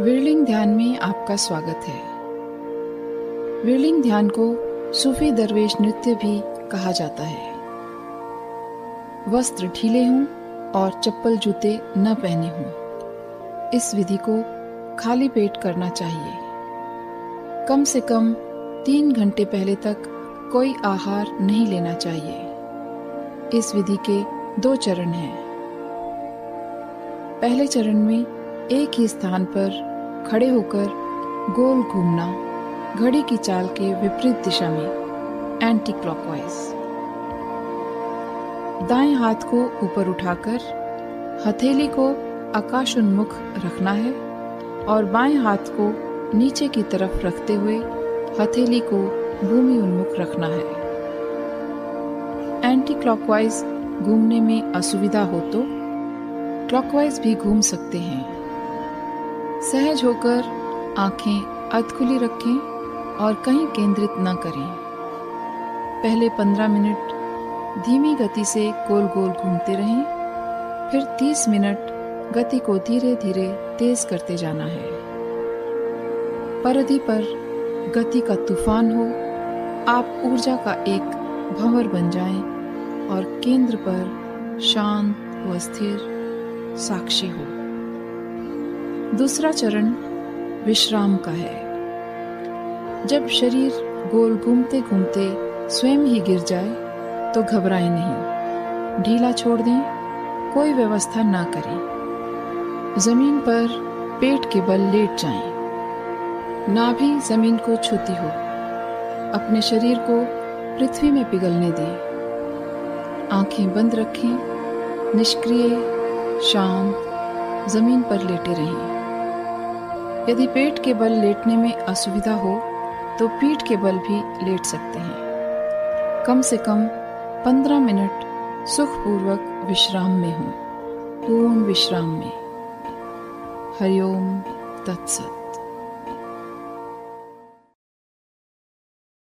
Whirling ध्यान में आपका स्वागत है। विरलिंग ध्यान को सूफी दरवेश नृत्य भी कहा जाता है। वस्त्र ढीले हों और चप्पल जूते न पहने हों। इस विधि को खाली पेट करना चाहिए। कम से कम तीन घंटे पहले तक कोई आहार नहीं लेना चाहिए। इस विधि के दो चरण हैं। पहले चरण में एक ही स्थान पर खड़े होकर गोल घूमना घड़ी की चाल के विपरीत दिशा में एंटी क्लॉकवाइज दाएँ हाथ को ऊपर उठाकर हथेली को आकाश उन्मुख रखना है और बाएँ हाथ को नीचे की तरफ़ रखते हुए हथेली को भूमि उन्मुख रखना है। एंटी क्लॉकवाइज घूमने में असुविधा हो तो क्लॉकवाइज भी घूम सकते हैं। सहज होकर आँखें अधखुली रखें और कहीं केंद्रित न करें। पहले पंद्रह मिनट धीमी गति से गोल गोल घूमते रहें, फिर तीस मिनट गति को धीरे धीरे तेज करते जाना है। परिधि पर गति का तूफ़ान हो, आप ऊर्जा का एक भंवर बन जाएँ और केंद्र पर शांत व स्थिर साक्षी हो। दूसरा चरण विश्राम का है। जब शरीर गोल घूमते घूमते स्वयं ही गिर जाए तो घबराएँ नहीं। ढीला छोड़ दें, कोई व्यवस्था ना करें। ज़मीन पर पेट के बल लेट जाएँ। ना भी ज़मीन को छूती हो, अपने शरीर को पृथ्वी में पिघलने दें। आँखें बंद रखें, निष्क्रिय, शांत, ज़मीन पर लेटे रहें। यदि पेट के बल लेटने में असुविधा हो तो पीठ के बल भी लेट सकते हैं। कम से कम पंद्रह मिनट सुखपूर्वक विश्राम में हो। पूर्ण विश्राम में। हरिओम तत्सत।